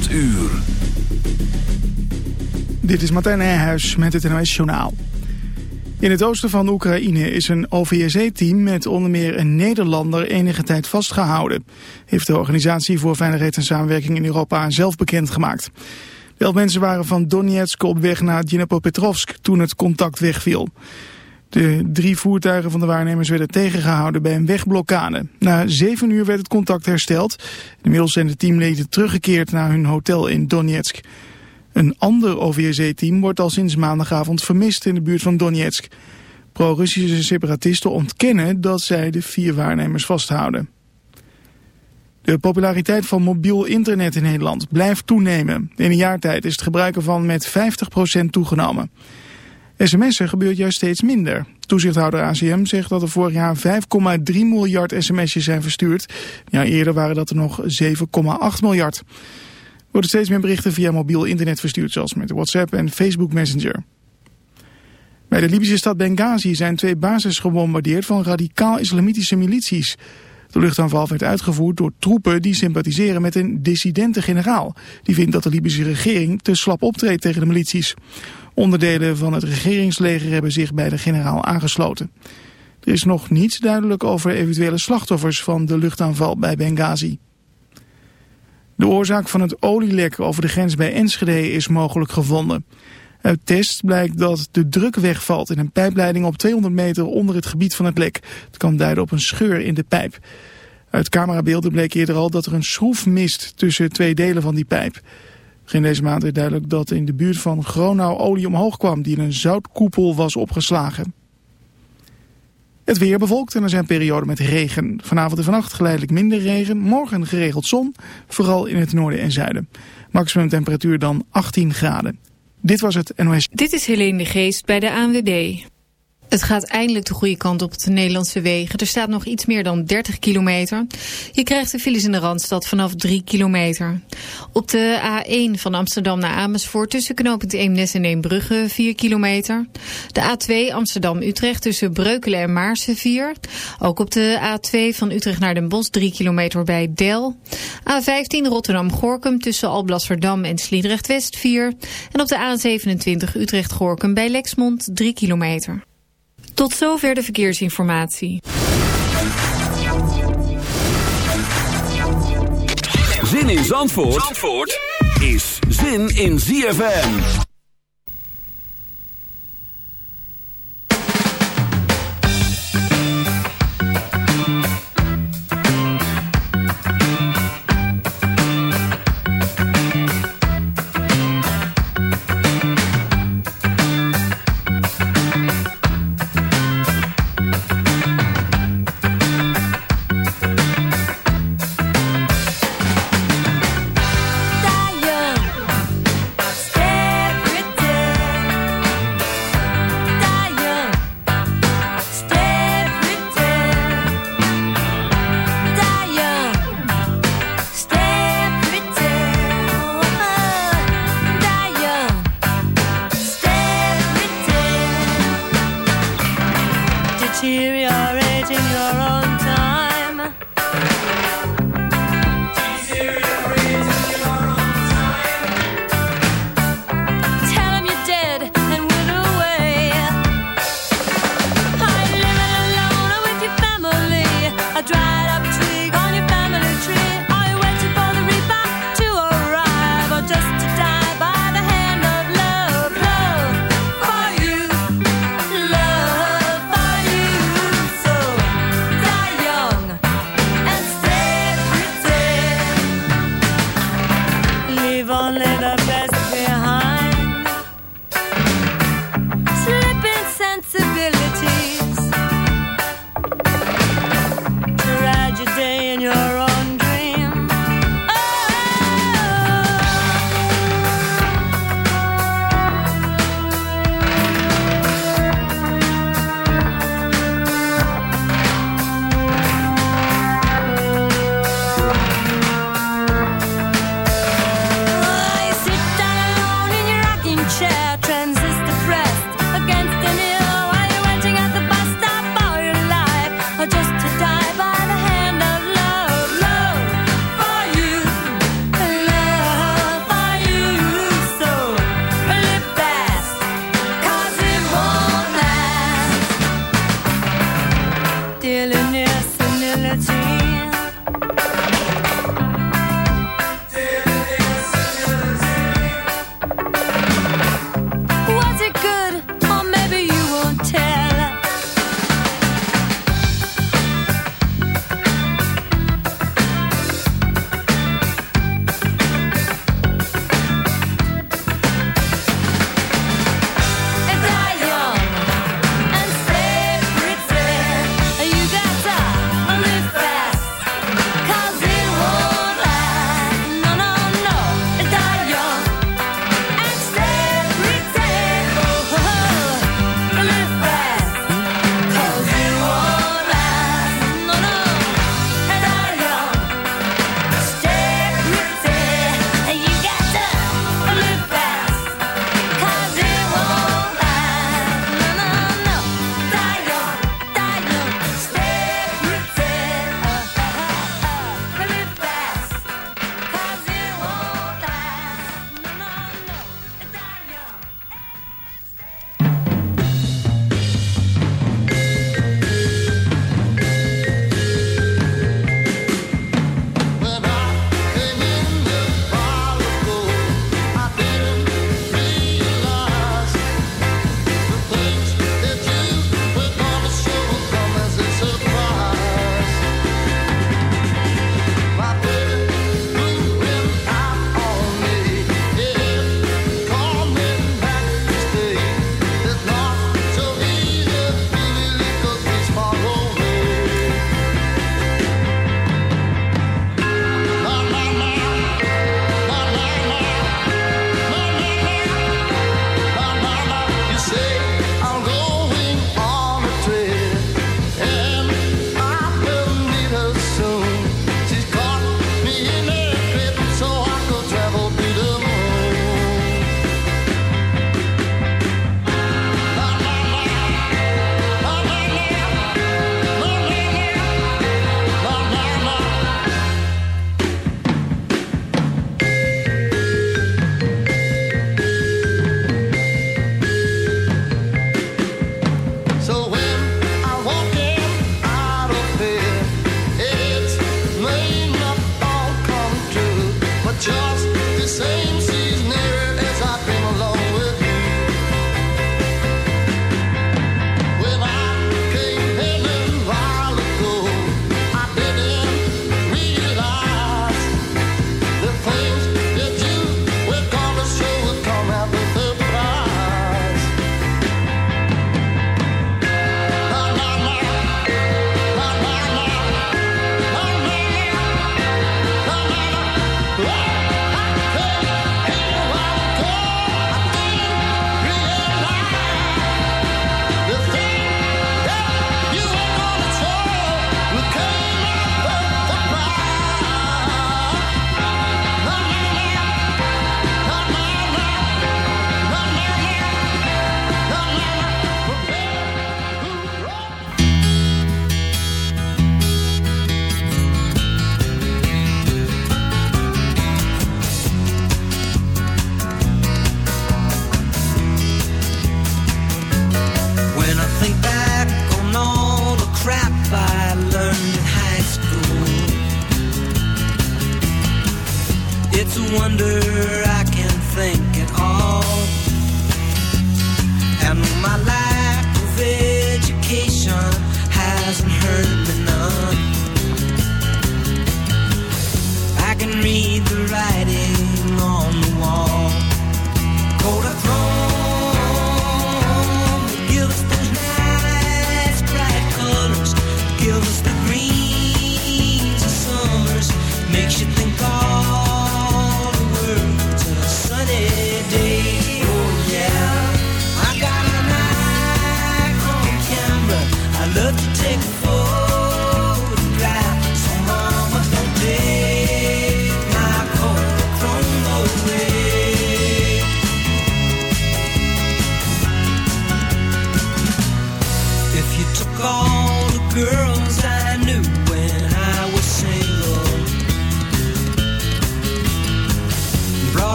8 uur. Dit is Martijn Nijhuis met het NOS Journaal. In het oosten van Oekraïne is een OVSE-team met onder meer een Nederlander enige tijd vastgehouden. Heeft de Organisatie voor Veiligheid en Samenwerking in Europa zelf bekendgemaakt. De mensen waren van Donetsk op weg naar Dnipropetrovsk toen het contact wegviel. De drie voertuigen van de waarnemers werden tegengehouden bij een wegblokkade. Na zeven uur werd het contact hersteld. Inmiddels zijn de teamleden teruggekeerd naar hun hotel in Donetsk. Een ander OVSE-team wordt al sinds maandagavond vermist in de buurt van Donetsk. Pro-Russische separatisten ontkennen dat zij de vier waarnemers vasthouden. De populariteit van mobiel internet in Nederland blijft toenemen. In een jaar tijd is het gebruik ervan met 50% toegenomen. SMS'en gebeurt juist steeds minder. Toezichthouder ACM zegt dat er vorig jaar 5,3 miljard sms'jes zijn verstuurd. Ja, eerder waren dat er nog 7,8 miljard. Er worden steeds meer berichten via mobiel internet verstuurd, zoals met WhatsApp en Facebook Messenger. Bij de Libische stad Benghazi zijn twee bases gebombardeerd van radicaal-islamitische milities. De luchtaanval werd uitgevoerd door troepen die sympathiseren met een dissidente generaal. Die vindt dat de Libische regering te slap optreedt tegen de milities. Onderdelen van het regeringsleger hebben zich bij de generaal aangesloten. Er is nog niets duidelijk over eventuele slachtoffers van de luchtaanval bij Benghazi. De oorzaak van het olielek over de grens bij Enschede is mogelijk gevonden. Uit test blijkt dat de druk wegvalt in een pijpleiding op 200 meter onder het gebied van het lek. Het kan duiden op een scheur in de pijp. Uit camerabeelden bleek eerder al dat er een schroef mist tussen twee delen van die pijp. Begin deze maand werd duidelijk dat in de buurt van Gronau olie omhoog kwam die in een zoutkoepel was opgeslagen. Het weer bevolkt en er zijn perioden met regen. Vanavond en vannacht geleidelijk minder regen. Morgen geregeld zon, vooral in het noorden en zuiden. Maximum temperatuur dan 18 graden. Dit was het NOS. Dit is Helene de Geest bij de ANWB. Het gaat eindelijk de goede kant op de Nederlandse wegen. Er staat nog iets meer dan 30 kilometer. Je krijgt de files in de Randstad vanaf 3 kilometer. Op de A1 van Amsterdam naar Amersfoort tussen knooppunt Eemnes en Eembrugge 4 kilometer. De A2 Amsterdam-Utrecht tussen Breukelen en Maarsen 4. Ook op de A2 van Utrecht naar Den Bosch 3 kilometer bij Del. A15 Rotterdam-Gorkum tussen Alblasserdam en Sliedrecht-West 4. En op de A27 Utrecht-Gorkum bij Lexmond 3 kilometer. Tot zover de verkeersinformatie. Zin in Zandvoort, Zandvoort is zin in ZFM.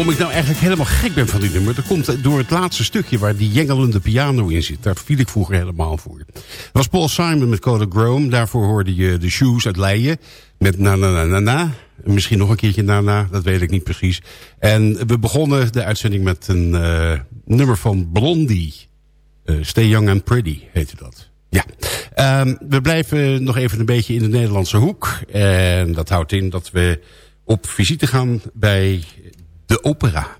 Waarom ik nou eigenlijk helemaal gek ben van dit nummer? Dat komt door het laatste stukje waar die jengelende piano in zit. Daar viel ik vroeger helemaal voor. Dat was Paul Simon met Coda Grome. Daarvoor hoorde je de Shoes uit Leien. Met na na na na na. Misschien nog een keertje na na, dat weet ik niet precies. En we begonnen de uitzending met een uh, nummer van Blondie. Uh, Stay Young and Pretty heette dat. Ja, um, we blijven nog even een beetje in de Nederlandse hoek. En dat houdt in dat we op visite gaan bij de opera.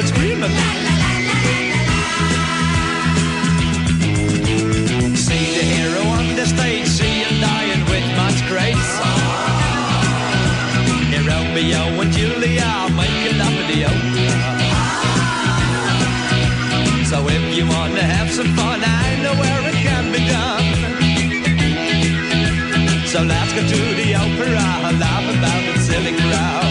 started screaming. La, la, la, see the hero on the stage, seeing dying with much grace. Romeo and Julia making up in the opera. So if you want to have some fun, I know where it can be done. So let's go to the opera, laugh about the silly crowd.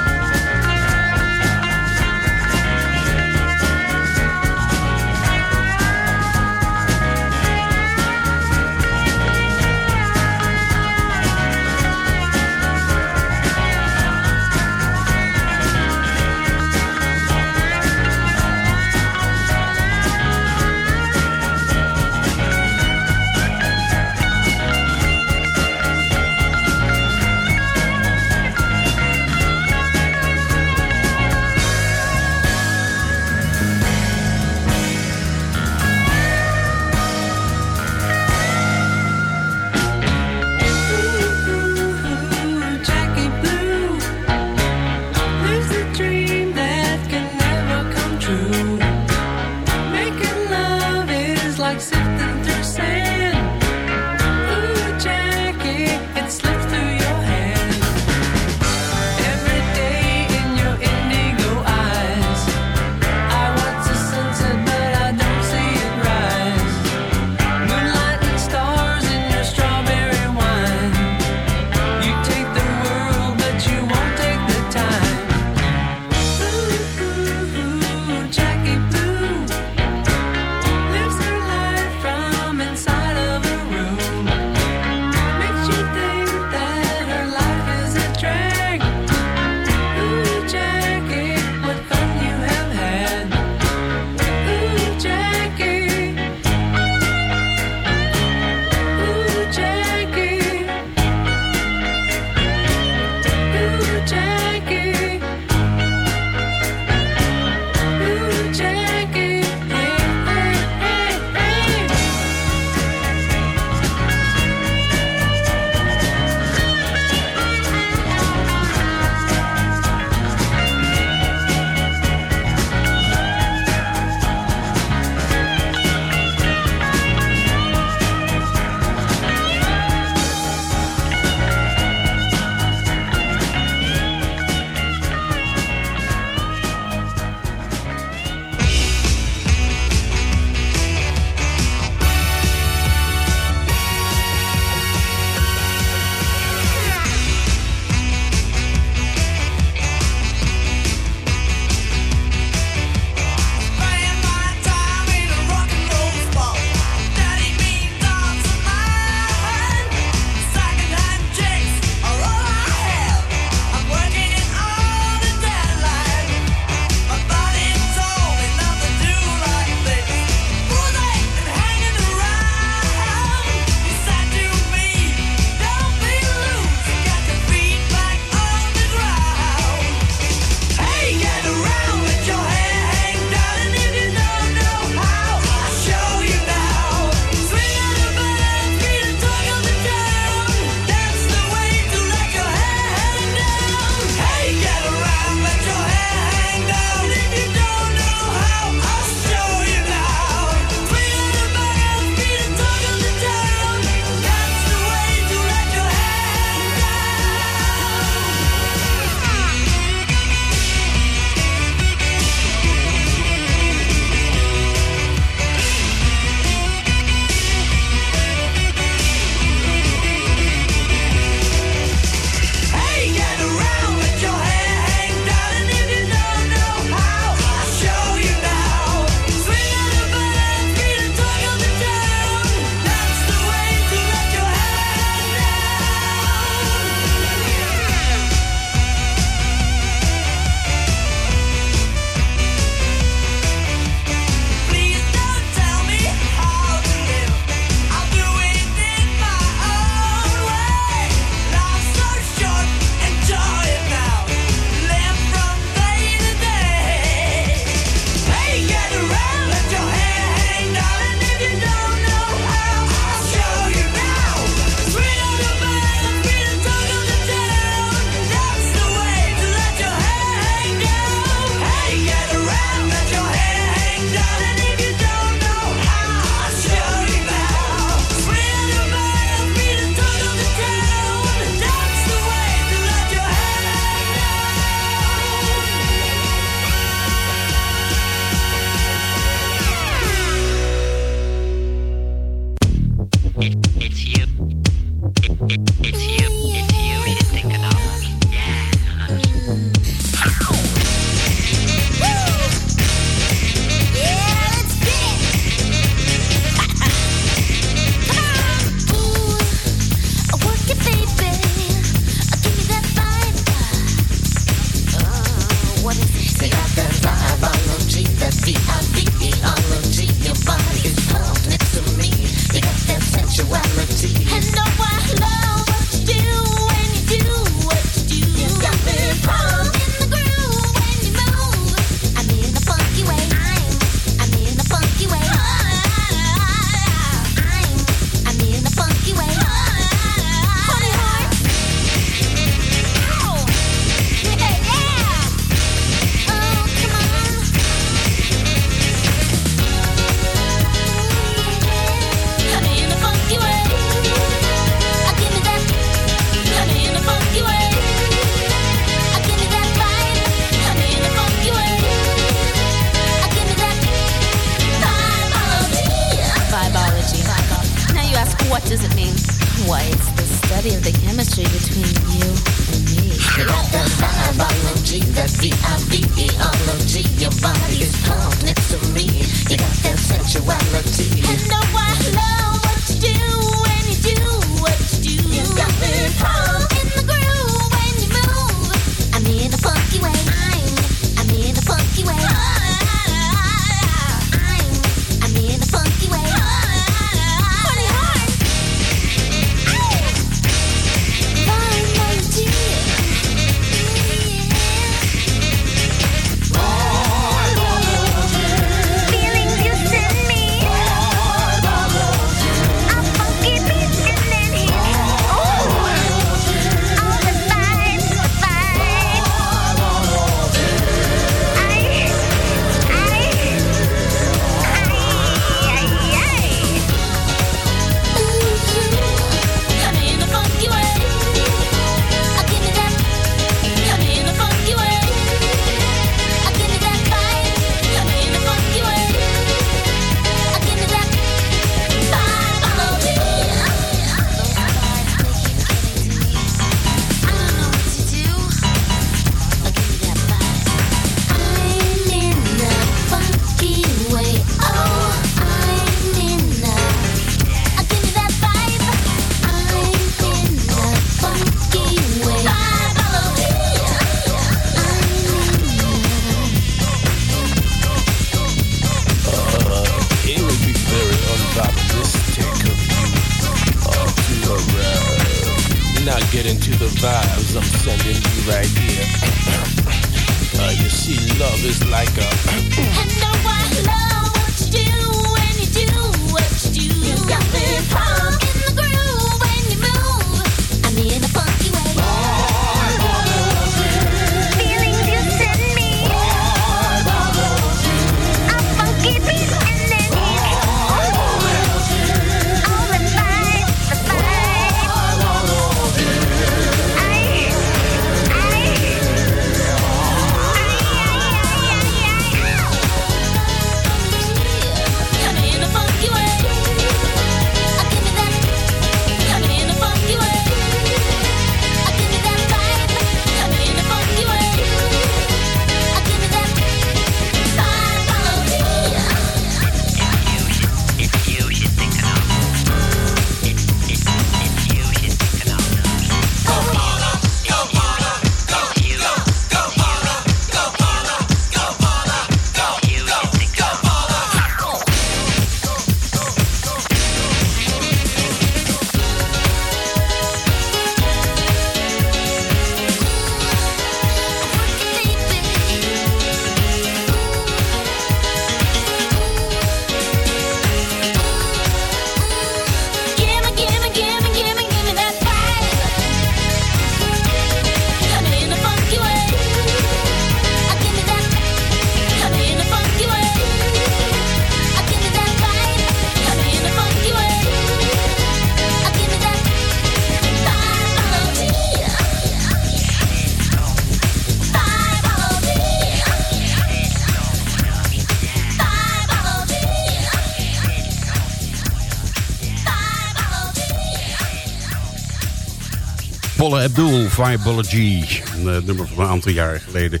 Viability. Een uh, nummer van een aantal jaren geleden.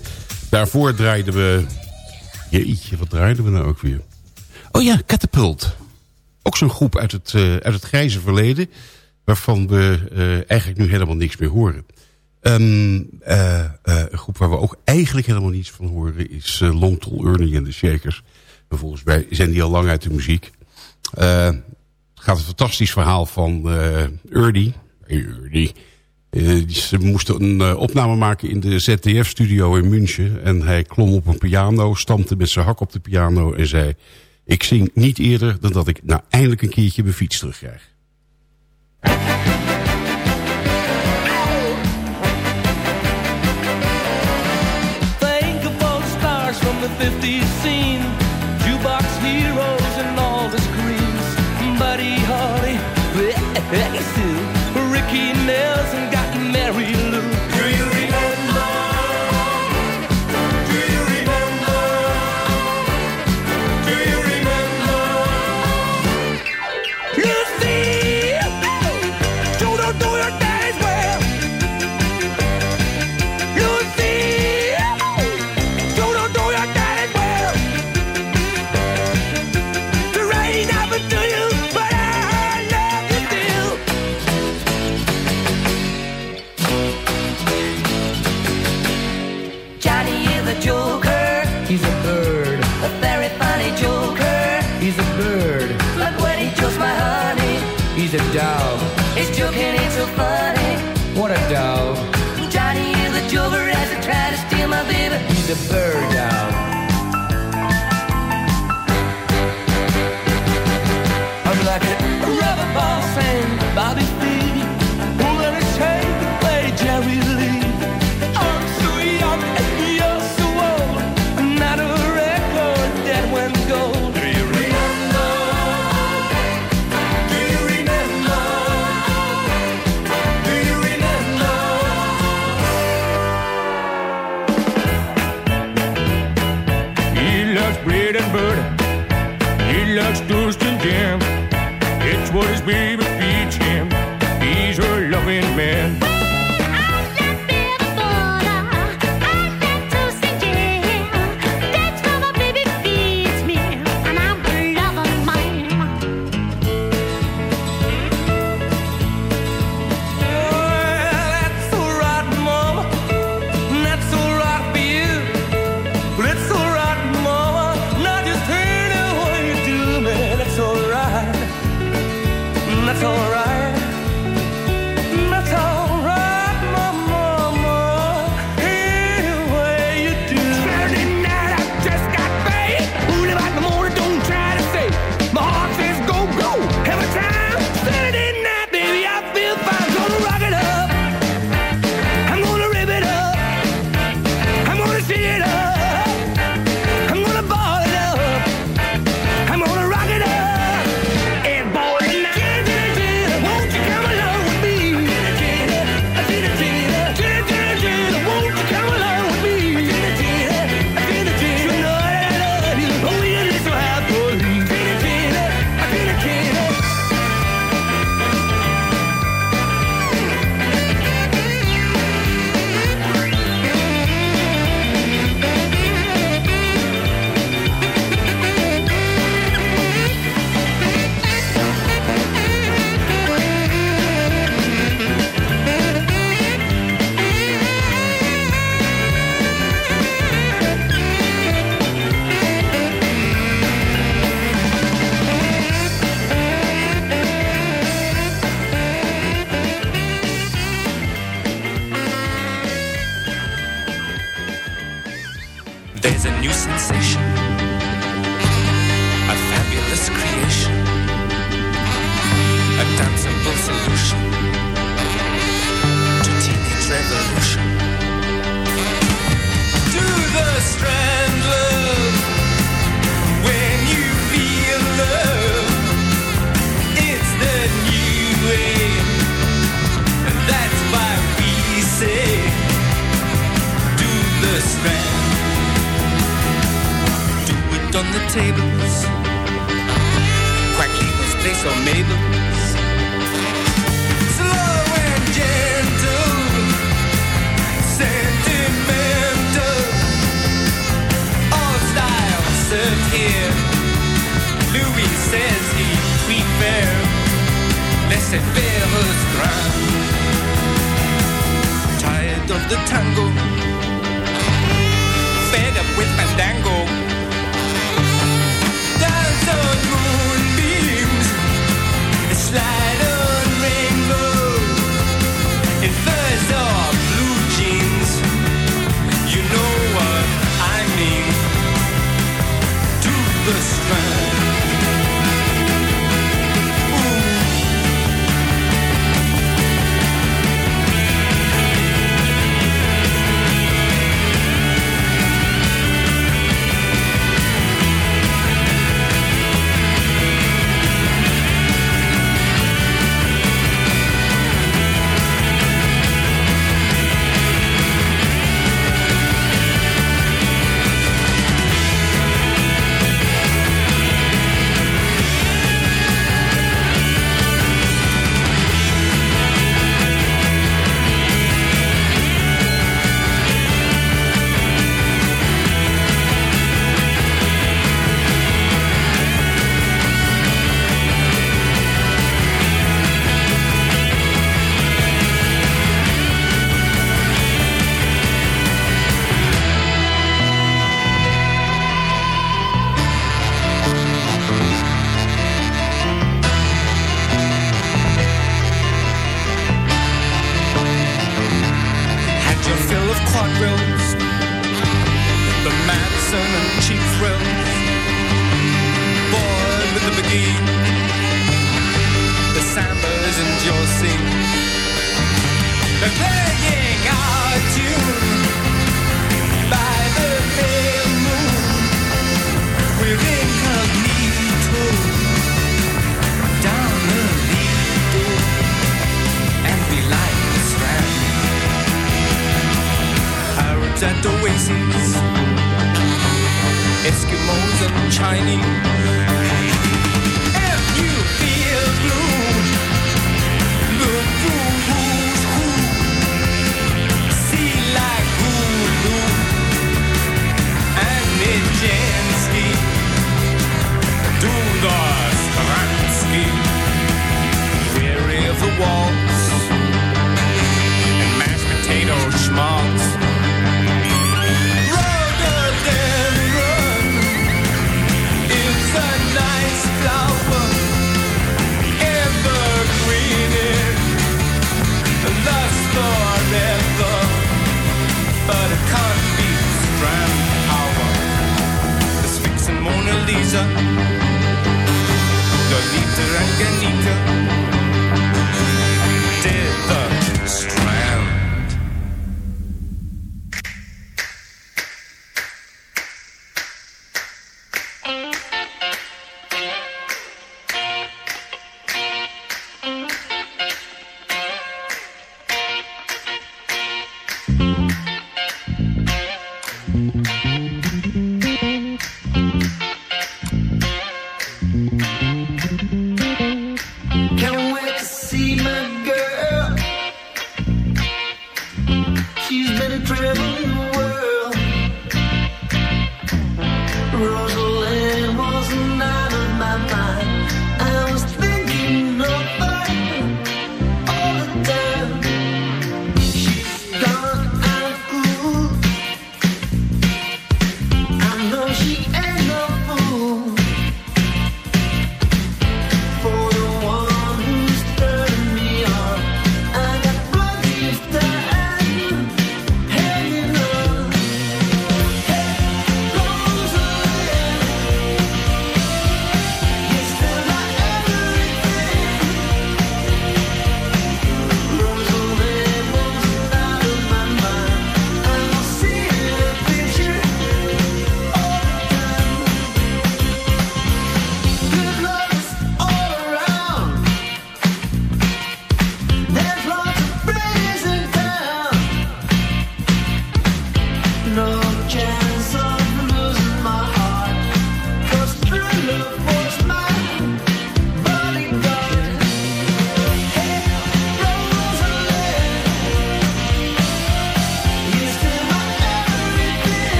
Daarvoor draaiden we... Jeetje, wat draaiden we nou ook weer? Oh ja, Catapult. Ook zo'n groep uit het, uh, uit het grijze verleden... waarvan we uh, eigenlijk nu helemaal niks meer horen. Um, een groep waar we ook eigenlijk helemaal niets van horen... is Long Tall Ernie en de Shakers. En volgens mij zijn die al lang uit de muziek. het gaat een fantastisch verhaal van Ernie... Ernie ze moesten een uh, opname maken in de ZDF-studio in München. En hij klom op een piano, stampte met zijn hak op de piano en zei... Ik zing niet eerder dan dat ik nou eindelijk een keertje mijn fiets terugkrijg. Think stars from the 50s scene. Jukebox heroes and all baby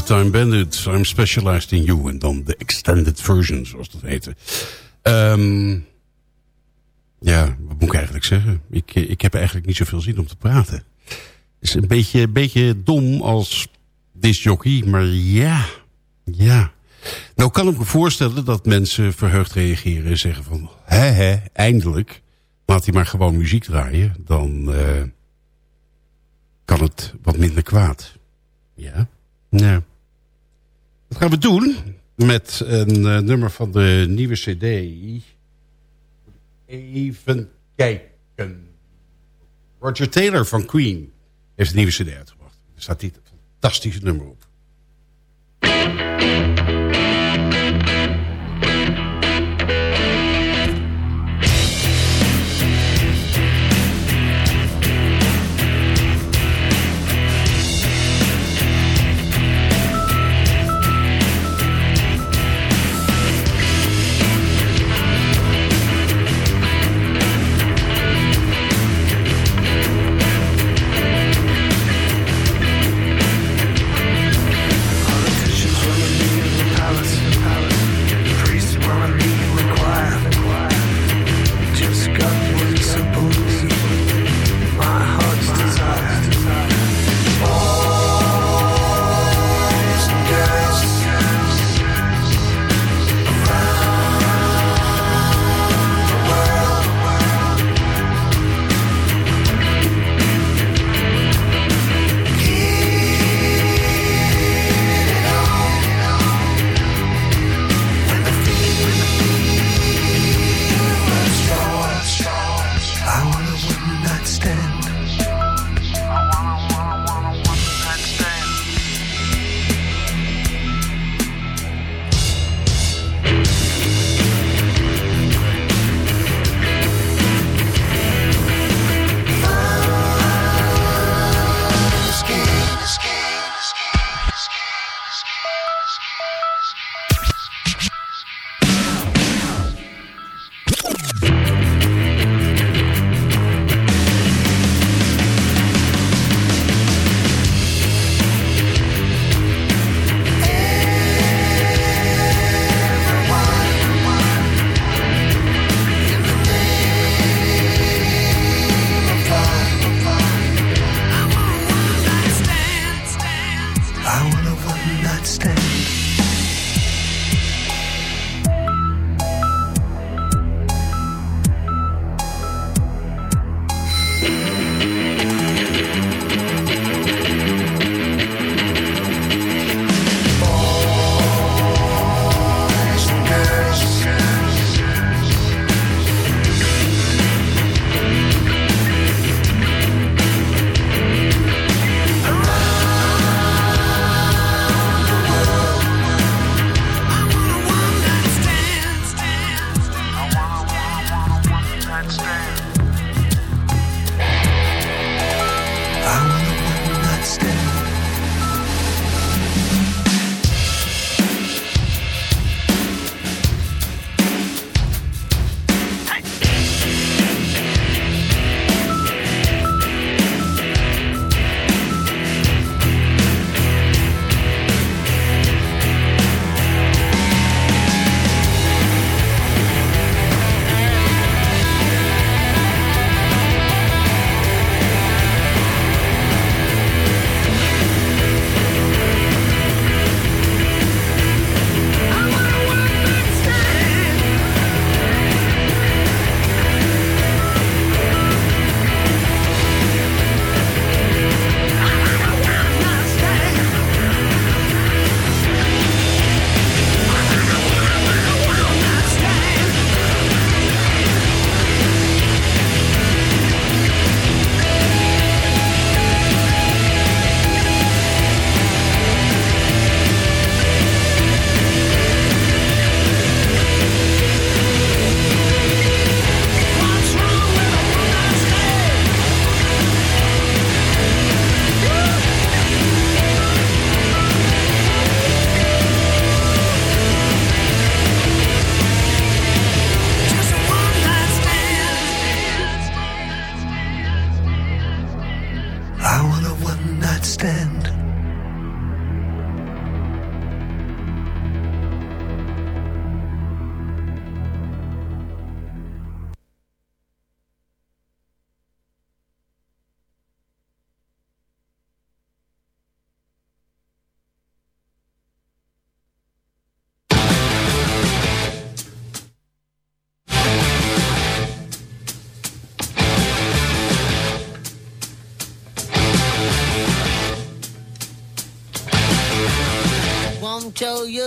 De Time Bandits. I'm specialized in you. En dan de extended version, zoals dat heette. Ehm, ja, wat moet ik eigenlijk zeggen? Ik, ik heb eigenlijk niet zoveel zin om te praten. Het is een beetje, beetje dom als disjockey, maar ja, ja. Nou kan ik me voorstellen dat mensen verheugd reageren en zeggen van... hè hè, eindelijk, laat hij maar gewoon muziek draaien. Dan eh, kan het wat minder kwaad. Ja. Ja. Wat gaan we doen met een uh, nummer van de nieuwe cd? Even kijken. Roger Taylor van Queen heeft een nieuwe cd uitgebracht. Er staat dit fantastische nummer op.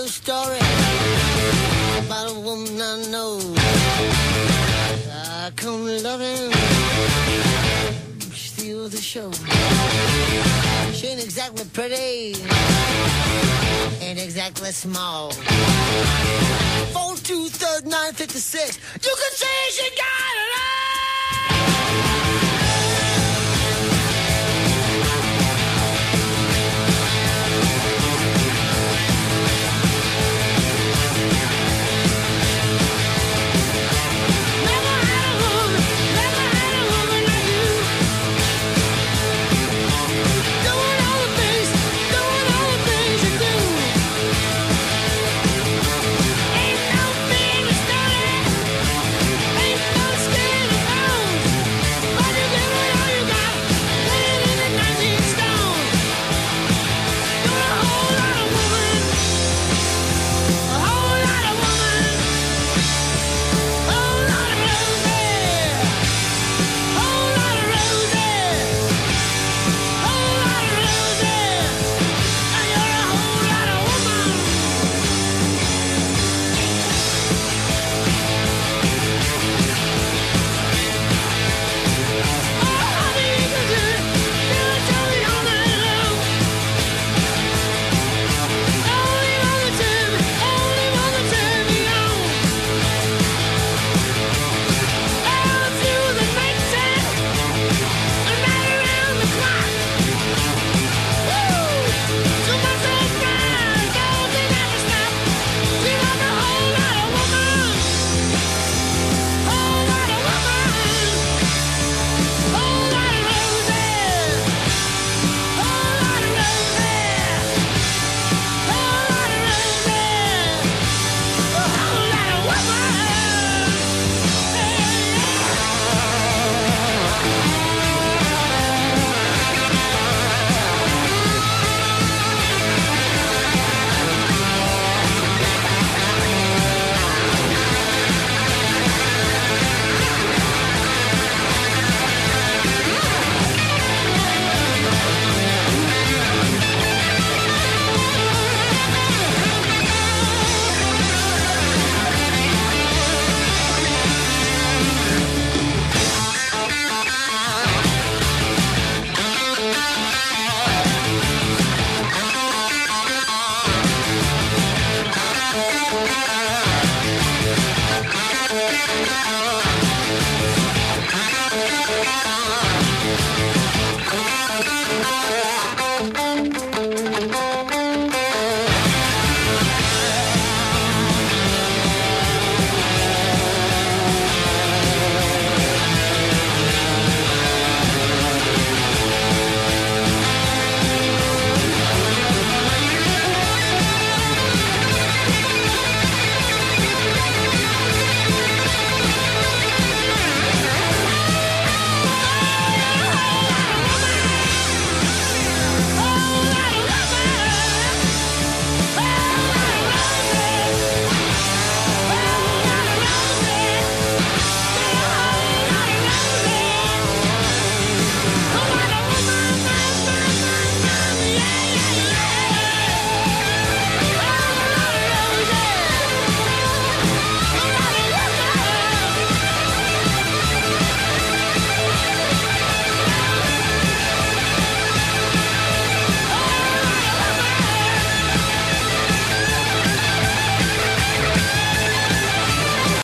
a story about a woman I know. I come loving, steal the show. She ain't exactly pretty, ain't exactly small. Four two third nine fifty six. You can say she got.